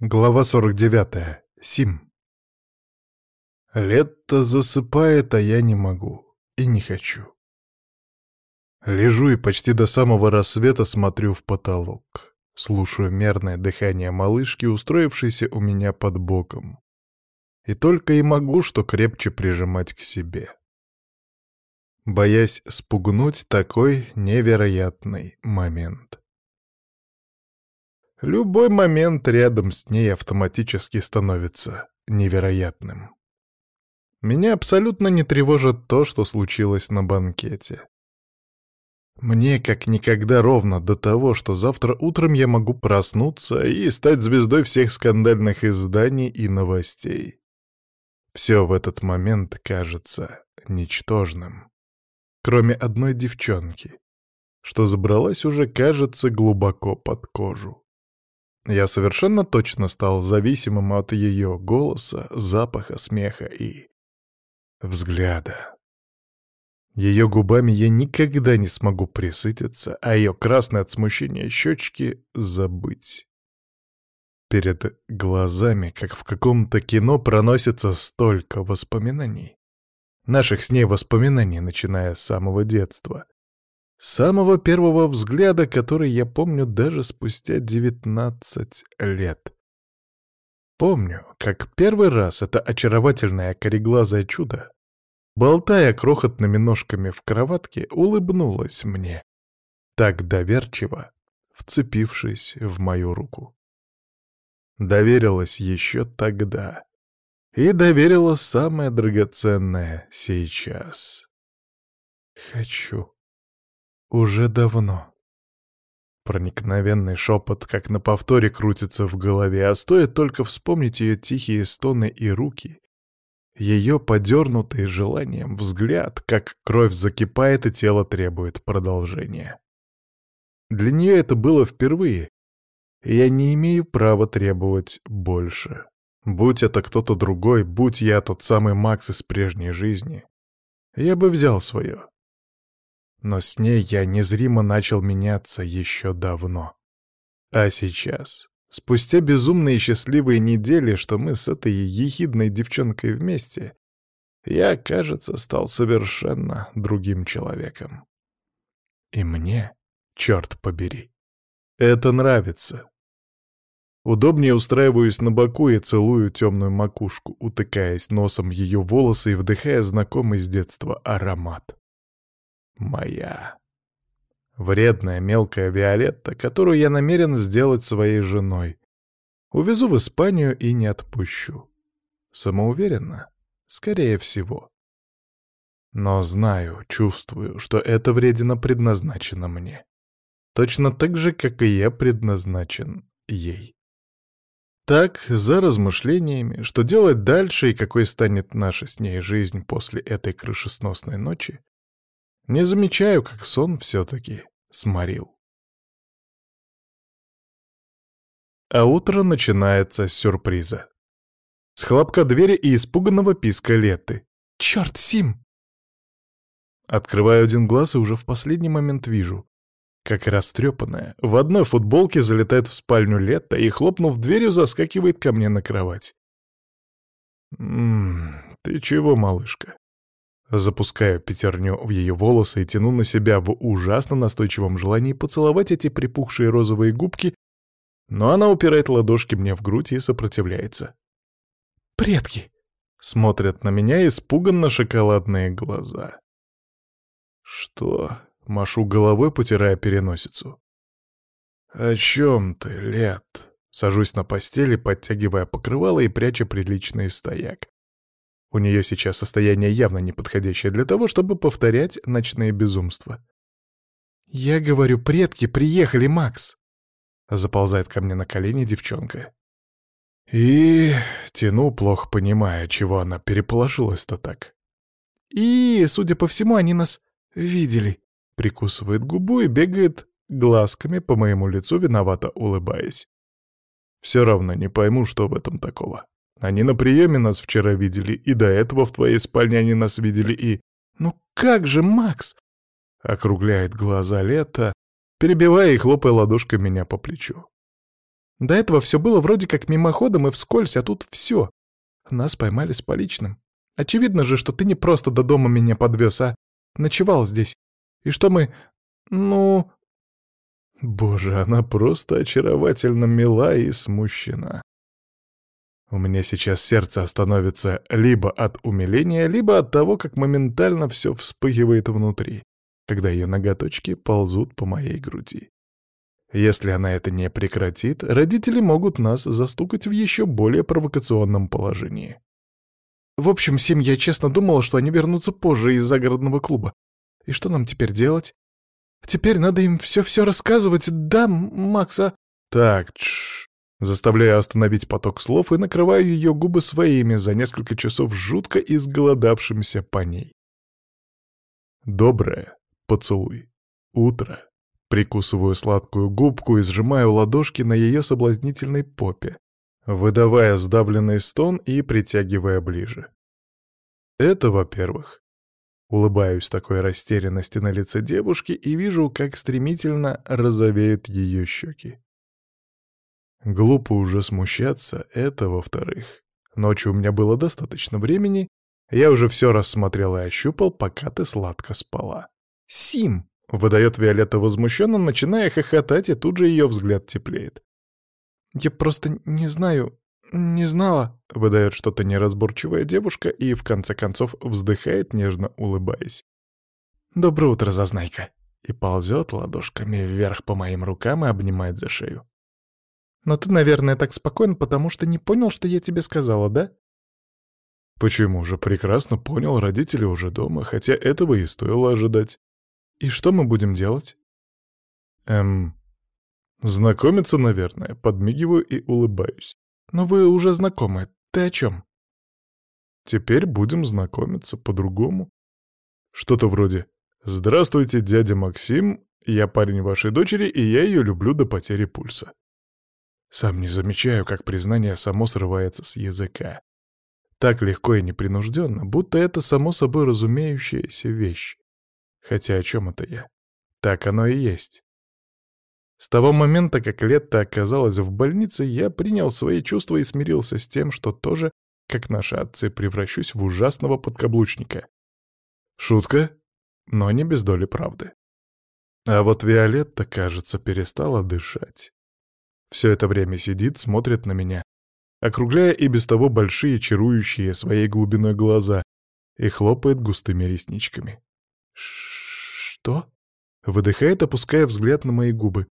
Глава 49. Сим. Лето засыпает, а я не могу. И не хочу. Лежу и почти до самого рассвета смотрю в потолок. Слушаю мерное дыхание малышки, устроившейся у меня под боком. И только и могу что крепче прижимать к себе. Боясь спугнуть такой невероятный момент. Любой момент рядом с ней автоматически становится невероятным. Меня абсолютно не тревожит то, что случилось на банкете. Мне как никогда ровно до того, что завтра утром я могу проснуться и стать звездой всех скандальных изданий и новостей. Все в этот момент кажется ничтожным. Кроме одной девчонки, что забралась уже, кажется, глубоко под кожу. Я совершенно точно стал зависимым от ее голоса, запаха, смеха и... взгляда. Ее губами я никогда не смогу присытиться, а ее красные от смущения щечки забыть. Перед глазами, как в каком-то кино, проносится столько воспоминаний. Наших с ней воспоминаний, начиная с самого детства. С самого первого взгляда, который я помню даже спустя девятнадцать лет. Помню, как первый раз это очаровательное кореглазое чудо, болтая крохотными ножками в кроватке, улыбнулась мне, так доверчиво, вцепившись в мою руку. Доверилась еще тогда и доверила самое драгоценное сейчас. Хочу. Уже давно. Проникновенный шепот, как на повторе, крутится в голове, а стоит только вспомнить ее тихие стоны и руки, ее подернутый желанием взгляд, как кровь закипает и тело требует продолжения. Для нее это было впервые, я не имею права требовать больше. Будь это кто-то другой, будь я тот самый Макс из прежней жизни, я бы взял свое. Но с ней я незримо начал меняться еще давно. А сейчас, спустя безумные счастливые недели, что мы с этой ехидной девчонкой вместе, я, кажется, стал совершенно другим человеком. И мне, черт побери, это нравится. Удобнее устраиваюсь на боку и целую темную макушку, утыкаясь носом в ее волосы и вдыхая знакомый с детства аромат моя. Вредная мелкая Виолетта, которую я намерен сделать своей женой. Увезу в Испанию и не отпущу. Самоуверенно? Скорее всего. Но знаю, чувствую, что эта вредина предназначена мне. Точно так же, как и я предназначен ей. Так, за размышлениями, что делать дальше и какой станет наша с ней жизнь после этой крышесносной ночи, не замечаю, как сон все-таки сморил. А утро начинается с сюрприза. С хлопка двери и испуганного писка Леты. «Черт, Сим!» Открываю один глаз и уже в последний момент вижу, как растрепанная, в одной футболке залетает в спальню Летта и, хлопнув дверью, заскакивает ко мне на кровать. «Ммм, ты чего, малышка?» Запускаю пятерню в ее волосы и тяну на себя в ужасно настойчивом желании поцеловать эти припухшие розовые губки, но она упирает ладошки мне в грудь и сопротивляется. «Предки!» — смотрят на меня испуганно шоколадные глаза. «Что?» — машу головой, потирая переносицу. «О чем ты, Лет?» Сажусь на постели, подтягивая покрывало и пряча приличный стояк. У нее сейчас состояние явно неподходящее для того, чтобы повторять ночные безумства. «Я говорю, предки приехали, Макс!» Заползает ко мне на колени девчонка. И тяну, плохо понимая, чего она переполошилась-то так. И, судя по всему, они нас видели. Прикусывает губу и бегает глазками по моему лицу, виновато улыбаясь. Все равно не пойму, что в этом такого. Они на приеме нас вчера видели, и до этого в твоей спальне они нас видели, и... Ну как же, Макс? Округляет глаза Лето, перебивая и хлопая ладошкой меня по плечу. До этого все было вроде как мимоходом и вскользь, а тут все. Нас поймали с поличным. Очевидно же, что ты не просто до дома меня подвез, а ночевал здесь. И что мы... Ну... Боже, она просто очаровательно мила и смущена. У меня сейчас сердце остановится либо от умиления, либо от того, как моментально все вспыхивает внутри, когда ее ноготочки ползут по моей груди. Если она это не прекратит, родители могут нас застукать в еще более провокационном положении. В общем, Сим, я честно думала, что они вернутся позже из загородного клуба. И что нам теперь делать? Теперь надо им все-все рассказывать, да, Макса? Так, тш. Заставляю остановить поток слов и накрываю ее губы своими за несколько часов жутко изголодавшимся по ней. Доброе. Поцелуй. Утро. Прикусываю сладкую губку и сжимаю ладошки на ее соблазнительной попе, выдавая сдавленный стон и притягивая ближе. Это, во-первых. Улыбаюсь такой растерянности на лице девушки и вижу, как стремительно розовеют ее щеки. Глупо уже смущаться, это во-вторых. Ночью у меня было достаточно времени, я уже все рассмотрел и ощупал, пока ты сладко спала. «Сим!» — выдает Виолетта возмущенно, начиная хохотать, и тут же ее взгляд теплеет. «Я просто не знаю, не знала», — выдает что-то неразборчивая девушка и, в конце концов, вздыхает, нежно улыбаясь. «Доброе утро, зазнайка!» и ползет ладошками вверх по моим рукам и обнимает за шею. «Но ты, наверное, так спокоен, потому что не понял, что я тебе сказала, да?» «Почему же? Прекрасно понял, родители уже дома, хотя этого и стоило ожидать. И что мы будем делать?» «Эм, Знакомиться, наверное, подмигиваю и улыбаюсь. Но вы уже знакомы. Ты о чем? Теперь будем знакомиться по-другому. Что-то вроде «Здравствуйте, дядя Максим, я парень вашей дочери, и я ее люблю до потери пульса». Сам не замечаю, как признание само срывается с языка. Так легко и непринужденно, будто это само собой разумеющаяся вещь. Хотя о чем это я? Так оно и есть. С того момента, как Летта оказалась в больнице, я принял свои чувства и смирился с тем, что тоже, как наши отцы, превращусь в ужасного подкаблучника. Шутка, но не без доли правды. А вот Виолетта, кажется, перестала дышать. Все это время сидит, смотрит на меня, округляя и без того большие, чарующие своей глубиной глаза, и хлопает густыми ресничками. «Что?» — выдыхает, опуская взгляд на мои губы.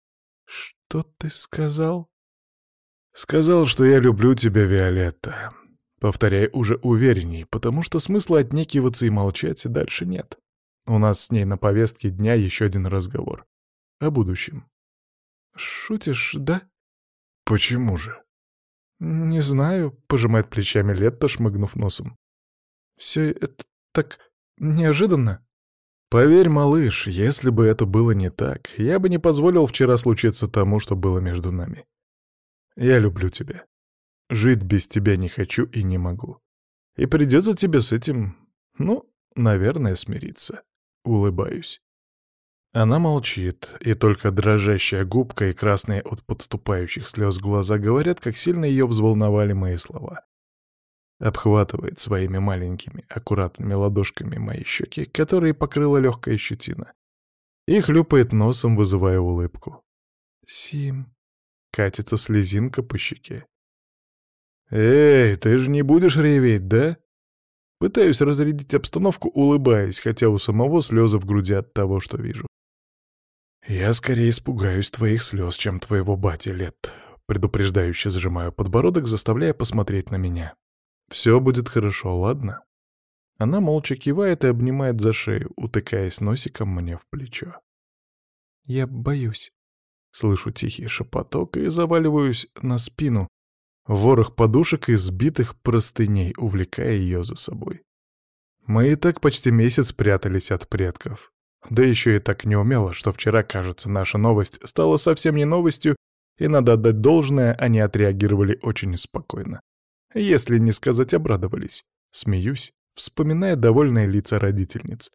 «Что ты сказал?» «Сказал, что я люблю тебя, Виолетта. Повторяй уже уверенней, потому что смысла отнекиваться и молчать дальше нет. У нас с ней на повестке дня еще один разговор. О будущем». «Шутишь, да?» «Почему же?» «Не знаю», — пожимает плечами Летта, шмыгнув носом. «Все это так неожиданно». Поверь, малыш, если бы это было не так, я бы не позволил вчера случиться тому, что было между нами. Я люблю тебя. Жить без тебя не хочу и не могу. И придется тебе с этим, ну, наверное, смириться. Улыбаюсь. Она молчит, и только дрожащая губка и красные от подступающих слез глаза говорят, как сильно ее взволновали мои слова обхватывает своими маленькими, аккуратными ладошками мои щеки, которые покрыла легкая щетина, и хлюпает носом, вызывая улыбку. «Сим...» — катится слезинка по щеке. «Эй, ты же не будешь реветь, да?» Пытаюсь разрядить обстановку, улыбаясь, хотя у самого слезы в груди от того, что вижу. «Я скорее испугаюсь твоих слез, чем твоего бати лет», — предупреждающе сжимаю подбородок, заставляя посмотреть на меня. Все будет хорошо, ладно?» Она молча кивает и обнимает за шею, утыкаясь носиком мне в плечо. «Я боюсь». Слышу тихий шепоток и заваливаюсь на спину, ворох подушек и сбитых простыней, увлекая ее за собой. Мы и так почти месяц прятались от предков. Да еще и так неумело, что вчера, кажется, наша новость стала совсем не новостью, и надо отдать должное, они отреагировали очень спокойно если не сказать обрадовались. Смеюсь, вспоминая довольные лица родительниц.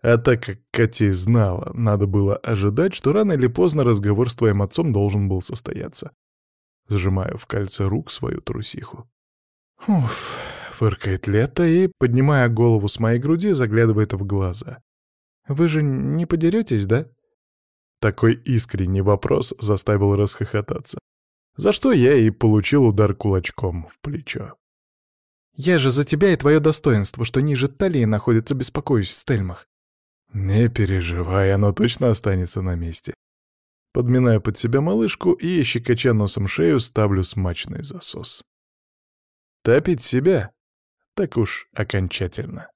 А так как Кати знала, надо было ожидать, что рано или поздно разговор с твоим отцом должен был состояться. Сжимаю в кольце рук свою трусиху. «Уф», — фыркает Лето и, поднимая голову с моей груди, заглядывает в глаза. «Вы же не подеретесь, да?» Такой искренний вопрос заставил расхохотаться. За что я и получил удар кулачком в плечо. «Я же за тебя и твое достоинство, что ниже талии находится, беспокоюсь, Стельмах». «Не переживай, оно точно останется на месте». Подминаю под себя малышку и, щекоча носом шею, ставлю смачный засос. Топить себя? Так уж окончательно.